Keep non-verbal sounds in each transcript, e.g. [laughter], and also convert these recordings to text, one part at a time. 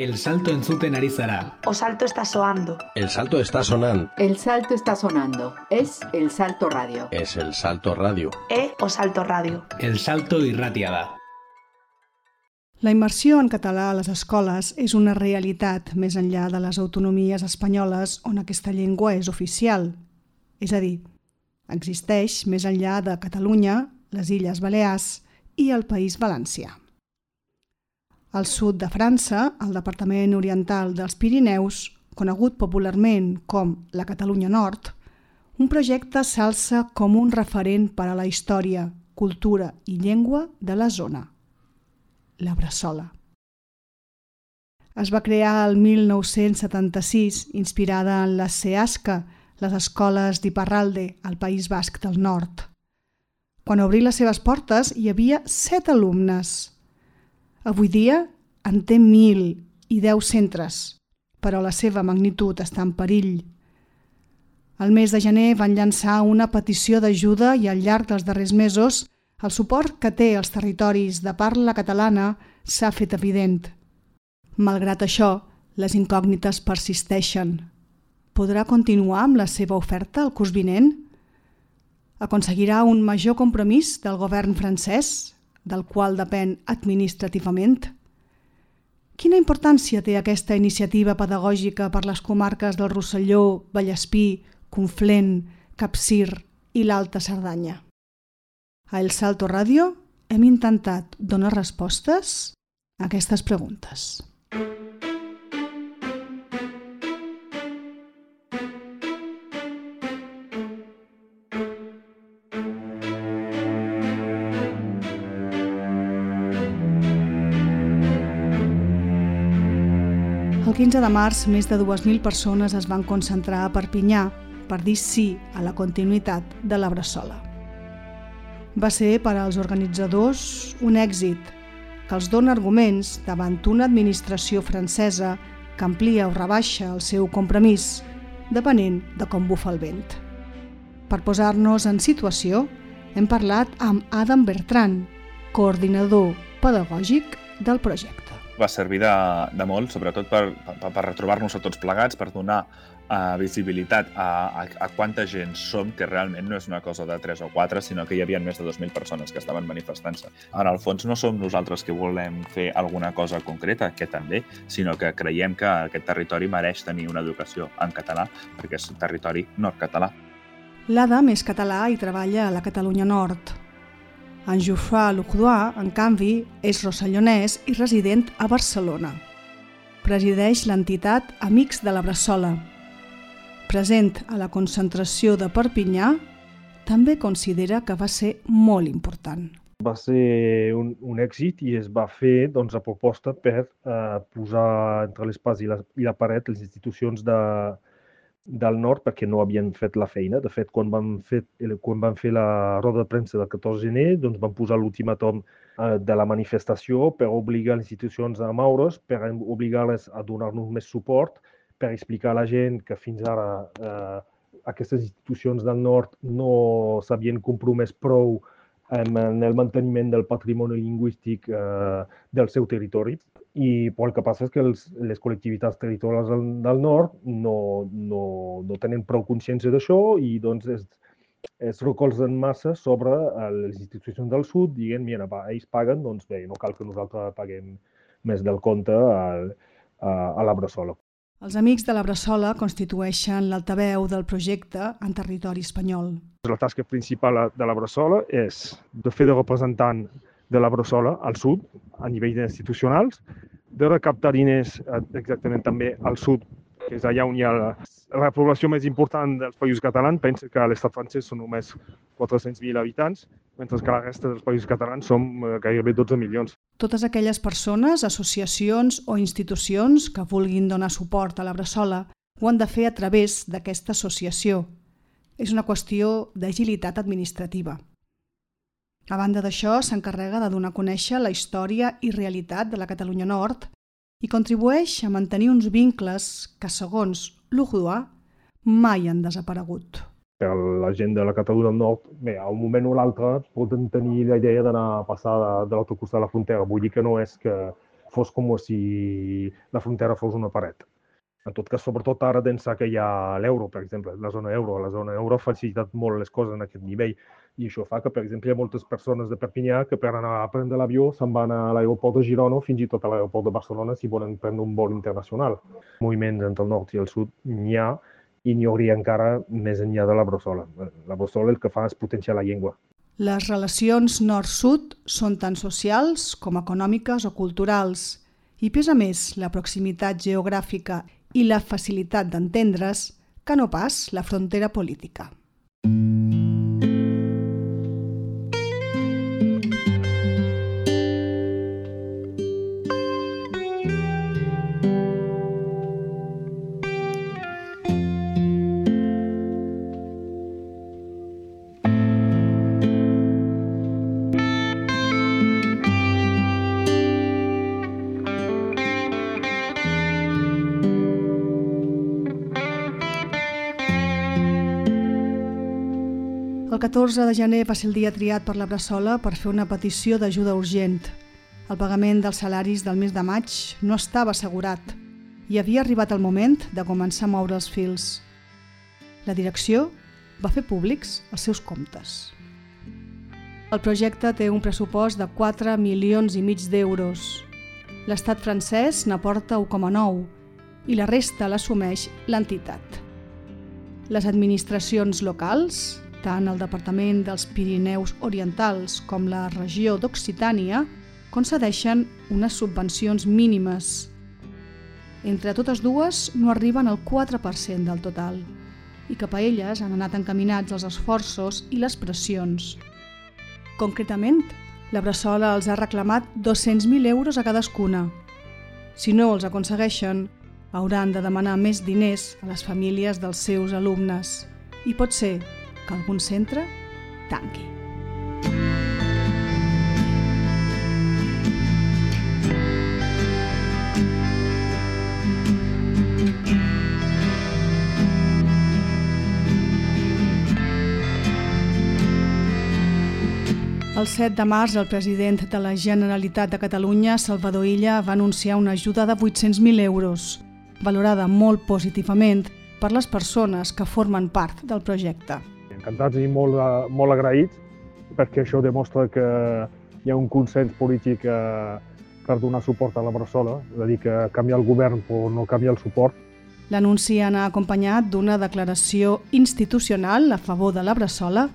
El salto entzuten ari zara. O salto está soando. El salto está sonando. El salto está sonando. Es el salto radio. Es el salto radio. E o salto radio. El salto irratia da. La immersió en català a les escoles és una realitat més enllà de les autonomies espanyoles on aquesta llengua és oficial. És a dir, existeix més enllà de Catalunya, les Illes Balears i el País Valencià. Al sud de França, al departament oriental dels Pirineus, conegut popularment com la Catalunya Nord, un projecte s'alça com un referent per a la història, cultura i llengua de la zona, la Bressola. Es va crear el 1976, inspirada en la SEASCA, les escoles d'Iparralde, al País Basc del Nord. Quan obrí les seves portes hi havia set alumnes, Avui dia en té mil i deu centres, però la seva magnitud està en perill. El mes de gener van llançar una petició d'ajuda i al llarg dels darrers mesos el suport que té als territoris de parla catalana s'ha fet evident. Malgrat això, les incògnites persisteixen. Podrà continuar amb la seva oferta el curs vinent? Aconseguirà un major compromís del govern francès del qual depèn administrativament? Quina importància té aquesta iniciativa pedagògica per les comarques del Rosselló, Vallespí, Conflent, Capcir i l'Alta Cerdanya? A El Salto Ràdio hem intentat donar respostes a aquestes preguntes. 15 de març, més de 2.000 persones es van concentrar a Perpinyà per dir sí a la continuïtat de la Bressola. Va ser per als organitzadors un èxit que els dona arguments davant una administració francesa que amplia o rebaixa el seu compromís, depenent de com bufa el vent. Per posar-nos en situació, hem parlat amb Adam Bertran, coordinador pedagògic del projecte va servir de, de molt, sobretot per, per, per retrobar-nos a tots plegats, per donar uh, visibilitat a, a, a quanta gent som, que realment no és una cosa de 3 o 4, sinó que hi havia més de 2.000 persones que estaven manifestant-se. En el fons no som nosaltres que volem fer alguna cosa concreta, que també, sinó que creiem que aquest territori mereix tenir una educació en català, perquè és un territori nord-català. L'Adam és català i treballa a la Catalunya Nord, en Geoffroy Lucroix, en canvi, és rossellonès i resident a Barcelona. Presideix l'entitat Amics de la Bressola. Present a la concentració de Perpinyà, també considera que va ser molt important. Va ser un, un èxit i es va fer doncs, a proposta per eh, posar entre l'espàs i, la, i la paret les institucions de, del nord perquè no havien fet la feina. De fet, quan van fer, quan van fer la roda de premsa del 14 de gener, doncs van posar l'ultimatum eh, de la manifestació per obligar les institucions a moure's, per obligar-les a donar-nos més suport, per explicar a la gent que fins ara eh, aquestes institucions del nord no s'havien compromès prou en el manteniment del patrimoni lingüístic eh, del seu territori. I però el que passa és que els, les col·lectivitats territorials del, del nord no, no, no tenen prou consciència d'això i doncs es, es recolzen massa sobre les institucions del sud dient, mira, va, ells paguen, doncs bé, no cal que nosaltres paguem més del compte a, a, a la Bressola. Els Amics de la Bressola constitueixen l'altaveu del projecte en territori espanyol. La tasca principal de la Bressola és de fer de representant de la Bressola al sud, a nivell institucionals, de recaptar diners eh, exactament també al sud, que és allà on hi ha la, la població més important dels països catalans. Pensa que a l'estat francès són només 400.000 habitants, mentre que la resta dels països catalans som eh, gairebé 12 milions. Totes aquelles persones, associacions o institucions que vulguin donar suport a la Bressola ho han de fer a través d'aquesta associació. És una qüestió d'agilitat administrativa. A banda d'això, s'encarrega de donar a conèixer la història i realitat de la Catalunya Nord i contribueix a mantenir uns vincles que, segons Lugdua, mai han desaparegut. Per la gent de la Catalunya Nord, bé, a un moment o l'altre poden tenir la idea d'anar a passar de, de l'altre costat de la frontera. Vull dir que no és que fos com si la frontera fos una paret. En tot cas, sobretot ara d'ençà que hi ha l'euro, per exemple, la zona euro. La zona euro ha facilitat molt les coses en aquest nivell i això fa que, per exemple, hi ha moltes persones de Perpinyà que per anar a prendre l'avió se'n van a l'aeroport de Girona o fins i tot a l'aeroport de Barcelona si volen prendre un vol internacional. Moviments entre el nord i el sud n'hi ha i n'hi hauria encara més enllà de la bressola. La bressola el que fa és potenciar la llengua. Les relacions nord-sud són tant socials com econòmiques o culturals i pesa més la proximitat geogràfica i la facilitat d'entendre's que no pas la frontera política. El 14 de gener va ser el dia triat per la Bressola per fer una petició d'ajuda urgent. El pagament dels salaris del mes de maig no estava assegurat i havia arribat el moment de començar a moure els fils. La direcció va fer públics els seus comptes. El projecte té un pressupost de 4 milions i mig d'euros. L'estat francès n'aporta 1,9 i la resta l'assumeix l'entitat. Les administracions locals, tant el Departament dels Pirineus Orientals com la regió d'Occitània concedeixen unes subvencions mínimes. Entre totes dues no arriben al 4% del total i cap a elles han anat encaminats els esforços i les pressions. Concretament, la Bressola els ha reclamat 200.000 euros a cadascuna. Si no els aconsegueixen, hauran de demanar més diners a les famílies dels seus alumnes i pot ser que algun centre tanqui. El 7 de març, el president de la Generalitat de Catalunya, Salvador Illa, va anunciar una ajuda de 800.000 euros, valorada molt positivament per les persones que formen part del projecte. Encantats i molt, eh, molt agraïts perquè això demostra que hi ha un consens polític eh, per donar suport a la Bressola, és a dir, que canvia el govern però no canvia el suport. L'anunci anà acompanyat d'una declaració institucional a favor de la Bressola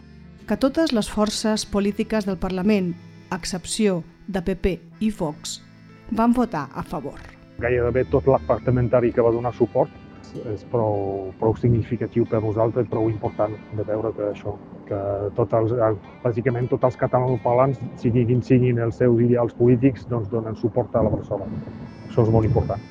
que totes les forces polítiques del Parlament, a excepció de PP i Vox, van votar a favor. Gairebé tot l'arc parlamentari que va donar suport és prou, prou significatiu per nosaltres, prou important de veure que això, que tots els, bàsicament tots els catalanoparlants, siguin, siguin els seus ideals polítics, doncs donen suport a la persona. Això és molt important.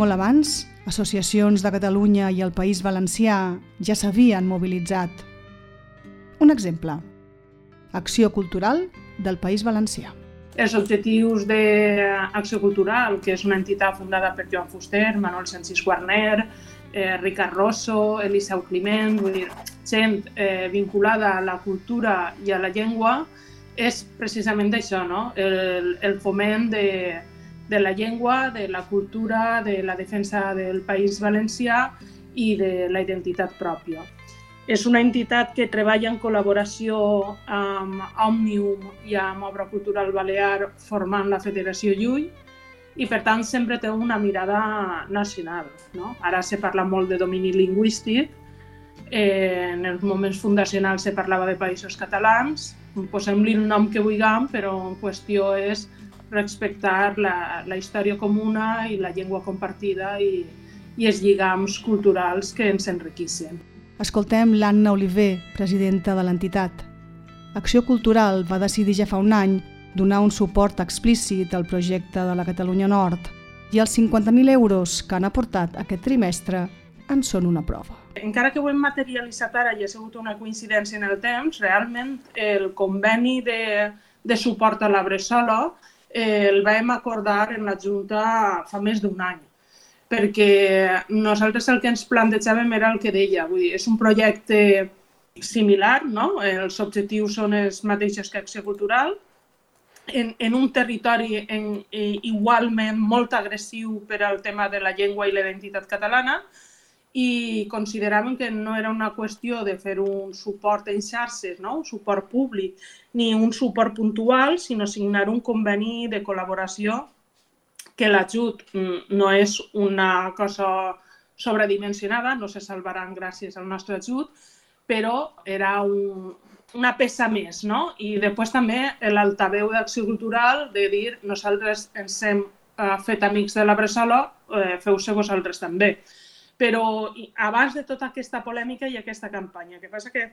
Molt abans, associacions de Catalunya i el País Valencià ja s'havien mobilitzat. Un exemple. Acció Cultural del País Valencià. Els objectius d'Acció Cultural, que és una entitat fundada per Joan Fuster, Manuel Sancis Guarner, eh, Ricard Rosso, Eliseu Climent, vull dir, gent eh, vinculada a la cultura i a la llengua, és precisament això, no? el, el foment de, de la llengua, de la cultura, de la defensa del País Valencià i de la identitat pròpia. És una entitat que treballa en col·laboració amb Òmnium i amb Obra Cultural Balear formant la Federació Llull i per tant sempre té una mirada nacional. No? Ara se parla molt de domini lingüístic, eh, en els moments fundacionals se parlava de països catalans, posem-li el nom que vulguem, però en qüestió és respectar la, la història comuna i la llengua compartida i, i els lligams culturals que ens enriquissin. Escoltem l'Anna Oliver, presidenta de l'entitat. Acció Cultural va decidir ja fa un any donar un suport explícit al projecte de la Catalunya Nord i els 50.000 euros que han aportat aquest trimestre en són una prova. Encara que ho hem materialitzat ara i ha sigut una coincidència en el temps, realment el conveni de, de suport a la Bressola eh, el vam acordar en la Junta fa més d'un any. perquè nosaltres el que ens plantejàvem era el que deia, vull dir, és un projecte similar, no? els objectius són els mateixos que Acció Cultural, en, en un territori en, eh, igualment molt agressiu per al tema de la llengua i la identitat catalana, i consideràvem que no era una qüestió de fer un suport en xarxes, no? un suport públic, ni un suport puntual, sinó signar un conveni de col·laboració que l'ajut mm, no és una cosa sobredimensionada, no se salvaran gràcies al nostre ajut, però era un, una peça més, no? I després també l'altaveu d'acció cultural de dir nosaltres ens hem eh, fet amics de la Bressola, eh, feu-se vosaltres també però abans de tota aquesta polèmica i aquesta campanya. que passa que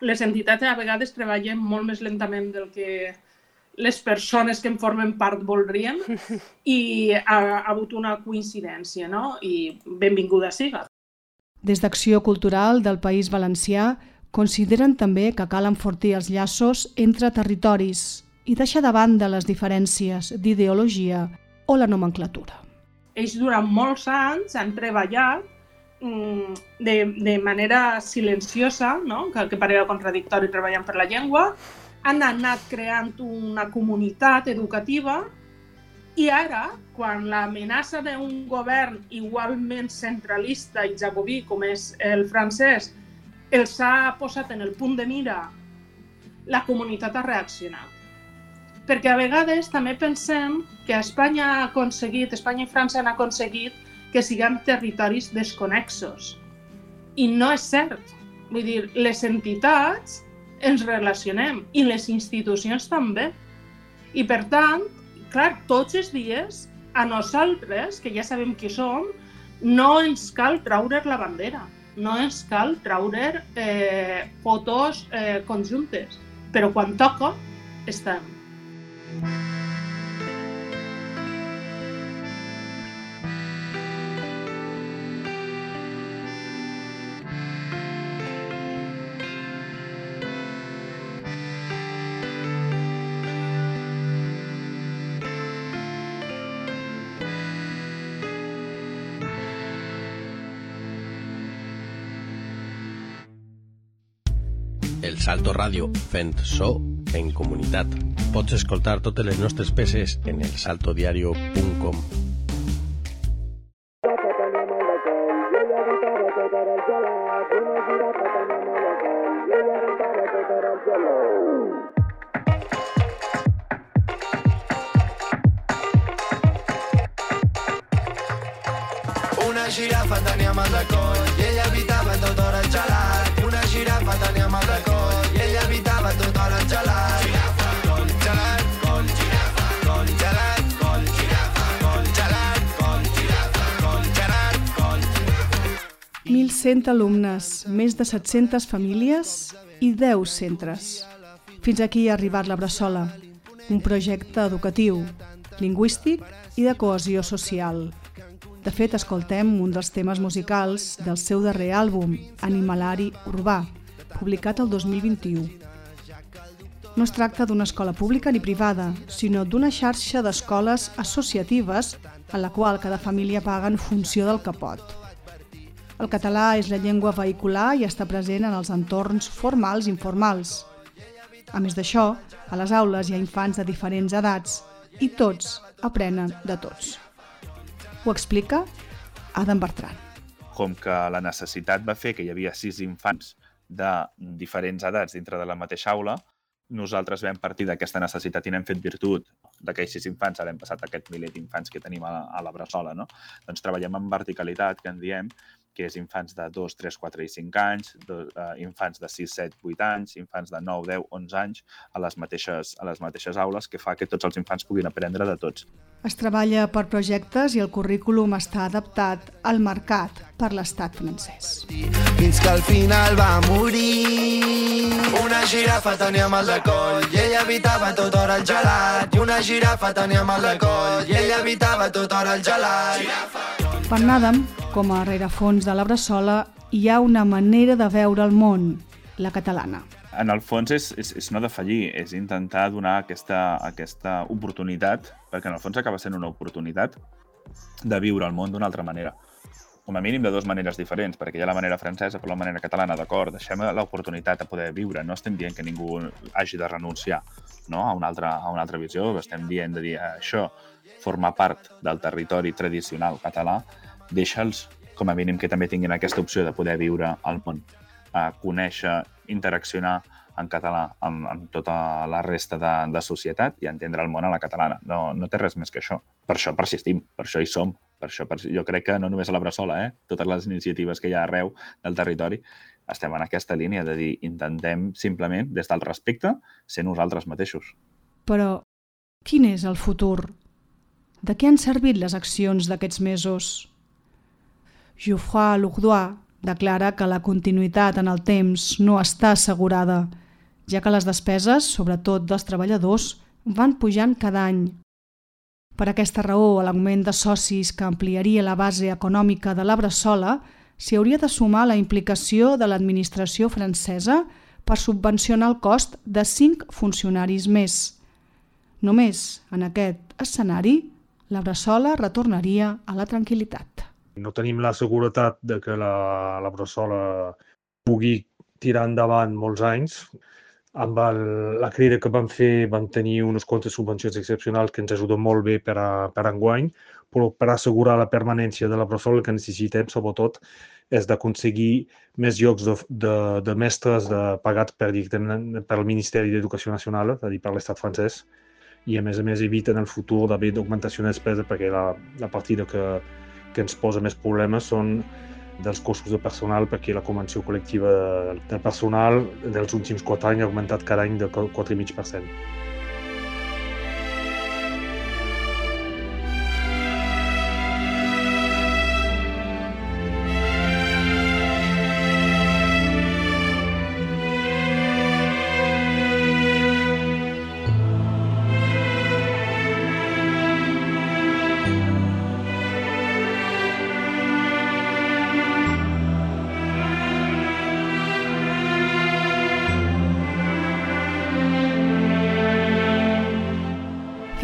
les entitats a vegades treballen molt més lentament del que les persones que en formen part voldrien [laughs] i ha, ha hagut una coincidència, no? I benvinguda siga. Des d'Acció Cultural del País Valencià consideren també que cal enfortir els llaços entre territoris i deixar de banda les diferències d'ideologia o la nomenclatura ells durant molts anys han treballat mm, de, de manera silenciosa, no? que, que parega contradictori treballant per la llengua, han anat creant una comunitat educativa i ara, quan l'amenaça d'un govern igualment centralista i jacobí com és el francès els ha posat en el punt de mira, la comunitat ha reaccionat perquè a vegades també pensem que Espanya ha aconseguit, Espanya i França han aconseguit que siguem territoris desconexos. I no és cert. Vull dir, les entitats ens relacionem i les institucions també. I per tant, clar, tots els dies a nosaltres, que ja sabem qui som, no ens cal traure la bandera, no ens cal traure eh, fotos eh, conjuntes, però quan toca, estem. El Salto Radio, fent so en comunitat. Pots escoltar totes les nostres peces en elsaltodiario.com. 1.100 alumnes, més de 700 famílies i 10 centres. Fins aquí ha arribat la Bressola, un projecte educatiu, lingüístic i de cohesió social. De fet, escoltem un dels temes musicals del seu darrer àlbum, Animalari Urbà, publicat el 2021. No es tracta d'una escola pública ni privada, sinó d'una xarxa d'escoles associatives en la qual cada família paga en funció del que pot. El català és la llengua vehicular i està present en els entorns formals i informals. A més d'això, a les aules hi ha infants de diferents edats i tots aprenen de tots. Ho explica Adam Bertran. com que la necessitat va fer que hi havia sis infants de diferents edats dintre de la mateixa aula, nosaltres vam partir d'aquesta necessitat i n'hem fet virtut d'aquells sis infants, ara hem passat aquest miler d'infants que tenim a la, a la Bressola, no? Doncs treballem en verticalitat, que en diem, que és infants de 2, 3, 4 i 5 anys, de, uh, infants de 6, 7, 8 anys, infants de 9, 10, 11 anys, a les, mateixes, a les mateixes aules, que fa que tots els infants puguin aprendre de tots. Es treballa per projectes i el currículum està adaptat al mercat per l'estat francès. Fins que al final va morir. Una girafa tenia mal de coll i ella evitava tot hora el gelat. I una girafa tenia mal de coll i ella evitava tot hora el gelat. Per Nadam, com a rerefons de la Bressola, hi ha una manera de veure el món, la catalana. En el fons és, és, és no defallir, és intentar donar aquesta, aquesta oportunitat, perquè en el fons acaba sent una oportunitat de viure el món d'una altra manera. Com a mínim de dues maneres diferents, perquè hi ha la manera francesa però la manera catalana, d'acord, deixem l'oportunitat de poder viure. No estem dient que ningú hagi de renunciar no? a, una altra, a una altra visió, estem dient de dir això forma part del territori tradicional català, deixa'ls com a mínim que també tinguin aquesta opció de poder viure al món, a conèixer, interaccionar en català amb, amb tota la resta de, de societat i entendre el món a la catalana. No, no té res més que això. Per això persistim, per això hi som. Per això, per, jo crec que no només a la Bressola, eh? totes les iniciatives que hi ha arreu del territori, estem en aquesta línia de dir intentem simplement, des del respecte, ser nosaltres mateixos. Però quin és el futur? De què han servit les accions d'aquests mesos? Geoffroy Lourdois declara que la continuïtat en el temps no està assegurada, ja que les despeses, sobretot dels treballadors, van pujant cada any. Per aquesta raó, l'augment de socis que ampliaria la base econòmica de la Bressola, s'hi hauria de sumar la implicació de l'administració francesa per subvencionar el cost de cinc funcionaris més. Només en aquest escenari, la Bressola retornaria a la tranquil·litat. No tenim la seguretat de que la, la Bressola pugui tirar endavant molts anys. Amb el, la crida que vam fer vam tenir unes quantes subvencions excepcionals que ens ajuden molt bé per, a, per enguany, però per assegurar la permanència de la Bressola el que necessitem, sobretot, és d'aconseguir més llocs de, de, de mestres de, pagats per, per el Ministeri d'Educació Nacional, és a dir, per l'estat francès, i a més a més evita en el futur d'haver d'augmentació de despesa perquè la, la partida que, que ens posa més problemes són dels costos de personal perquè la convenció col·lectiva del personal dels últims 4 anys ha augmentat cada any de 4,5%.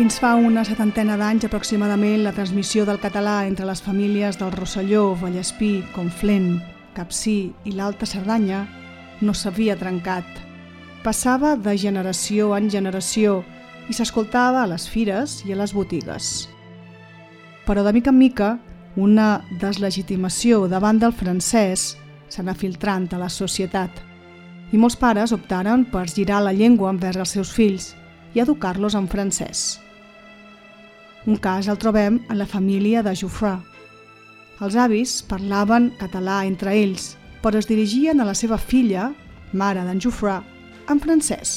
Fins fa una setantena d'anys aproximadament la transmissió del català entre les famílies del Rosselló, Vallespí, Conflent, Capcí i l'Alta Cerdanya no s'havia trencat. Passava de generació en generació i s'escoltava a les fires i a les botigues. Però de mica en mica, una deslegitimació davant del francès s'anà filtrant a la societat i molts pares optaren per girar la llengua envers els seus fills i educar-los en francès. Un cas el trobem en la família de Jofrà. Els avis parlaven català entre ells, però es dirigien a la seva filla, mare d'en Jofrà, en francès.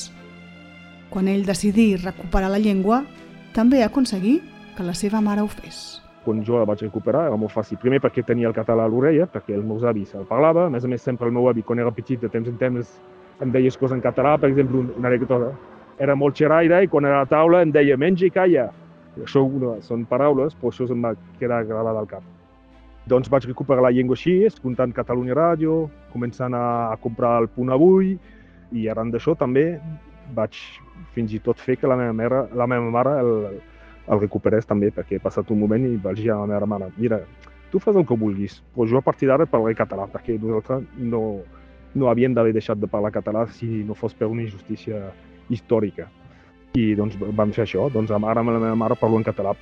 Quan ell decidí recuperar la llengua, també aconseguí que la seva mare ho fes. Quan jo la vaig recuperar era molt fàcil. Primer perquè tenia el català a l'orella, perquè els meus avis el parlava. A més a més, sempre el meu avi, quan era petit, de temps en temps em deia coses en català. Per exemple, una anècdota. Era molt xeraire i quan era a la taula em deia menja i calla. Això una, són paraules, però això em va quedar gravat al cap. Doncs vaig recuperar la llengua així, escoltant Catalunya Ràdio, començant a, a comprar el punt avui, i arran d'això també vaig fins i tot fer que la meva mare, la meva mare el, el recuperés també, perquè he passat un moment i vaig dir a la meva mare, mira, tu fas el que vulguis, però jo a partir d'ara parlaré català, perquè nosaltres no, no havíem d'haver deixat de parlar català si no fos per una injustícia històrica i doncs vam fer això, doncs ara amb la meva mare parlo en català.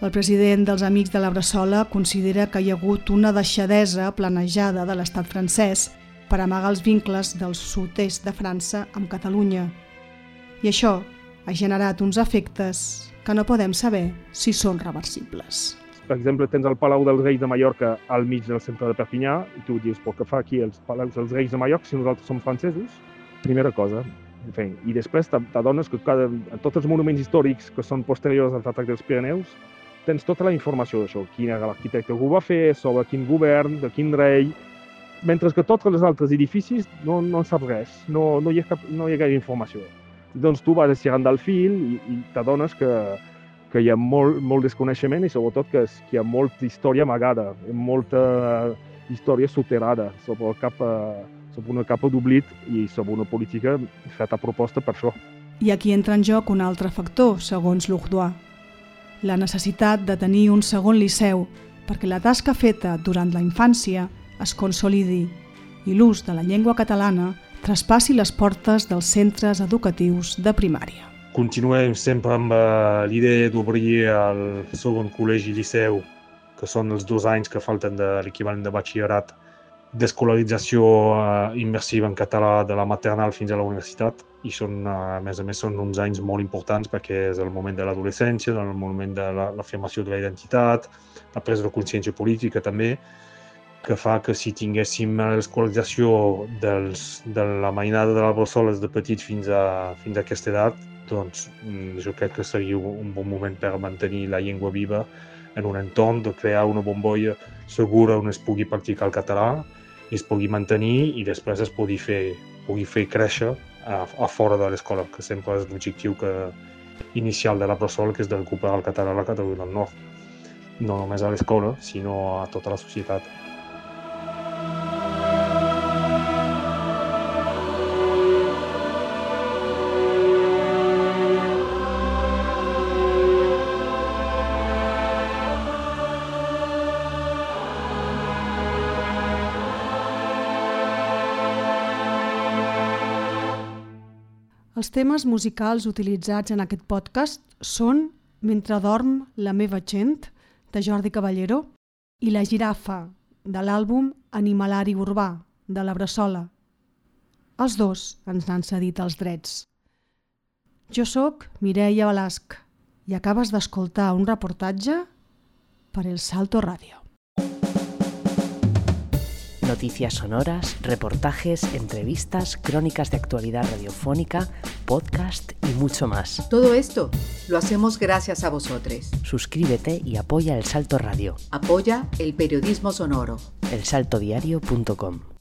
El president dels Amics de la Bressola considera que hi ha hagut una deixadesa planejada de l'estat francès per amagar els vincles del sud-est de França amb Catalunya. I això ha generat uns efectes que no podem saber si són reversibles. Per exemple, tens el Palau dels Reis de Mallorca al mig del centre de Perpinyà i tu dius, però què fa aquí els Palaus dels Reis de Mallorca si nosaltres som francesos? Primera cosa. En fi, I després t'adones que cada, tots els monuments històrics que són posteriors als atacs dels Pirineus tens tota la informació d'això, quin era l'arquitecte que ho va fer, sobre quin govern, de quin rei, mentre que tots els altres edificis no, no en saps res, no, no, hi ha cap, no hi ha gaire informació. Doncs tu vas estirant del fil i, i t'adones que, que hi ha molt, molt desconeixement i sobretot que, que hi ha molta història amagada, molta història soterrada sobre cap eh, sobre una capa d'oblit i sobre una política feta a proposta per això. I aquí entra en joc un altre factor, segons Lourdois. la necessitat de tenir un segon liceu perquè la tasca feta durant la infància es consolidi i l'ús de la llengua catalana traspassi les portes dels centres educatius de primària. Continuem sempre amb eh, l'idea d'obrir el segon col·legi liceu, que són els dos anys que falten de l'equivalent de batxillerat, d'escolarització eh, immersiva en català de la maternal fins a la universitat i són, eh, a més a més són uns anys molt importants perquè és el moment de l'adolescència, el moment de l'afirmació de la identitat, la presa de consciència política també, que fa que si tinguéssim l'escolarització de la mainada de la Bressola de petit fins a, fins a aquesta edat, doncs mm, jo crec que seria un bon moment per mantenir la llengua viva en un entorn de crear una bombolla segura on es pugui practicar el català i es pugui mantenir i després es pugui fer, pugui fer créixer a, a fora de l'escola, que sempre és l'objectiu que, inicial de la Bressol, que és de recuperar el català a la Catalunya del Nord. No només a l'escola, sinó a tota la societat. Els temes musicals utilitzats en aquest podcast són Mentre dorm la meva gent, de Jordi Caballero, i La girafa, de l'àlbum Animalari urbà, de la Bressola. Els dos ens han cedit els drets. Jo sóc Mireia Balasc i acabes d'escoltar un reportatge per El Salto Radio. Noticias sonoras, reportajes, entrevistas, crónicas de actualidad radiofónica, podcast y mucho más. Todo esto lo hacemos gracias a vosotros. Suscríbete y apoya El Salto Radio. Apoya el periodismo sonoro. elsaltodiario.com